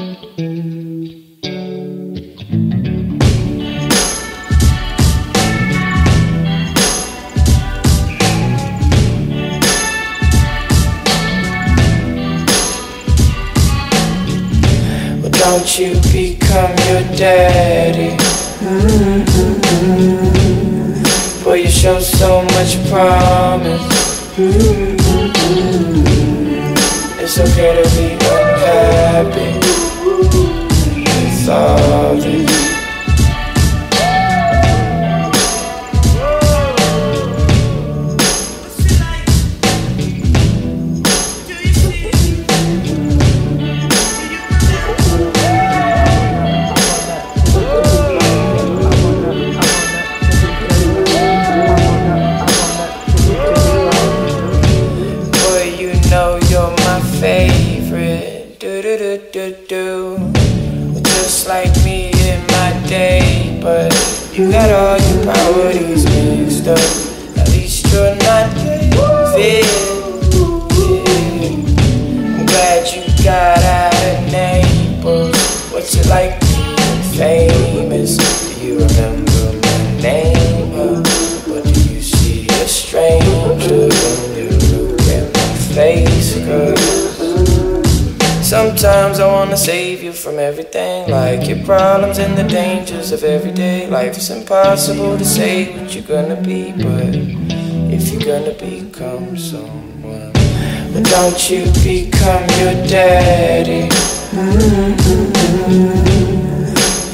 Don't you become your daddy? Mm-hmm. Boy, you show so much promise. Mm-hmm. It's okay to be unhappy. You know you're my favorite. Do do do do do. Just like me in my day, but you got all your priorities mixed up. Sometimes I wanna save you from everything, like your problems and the dangers of everyday life. It's impossible to say what you're gonna be, but if you're gonna become someone, but don't you become your daddy?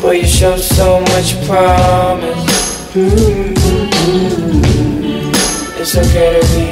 Boy, you show so much promise. It's okay to be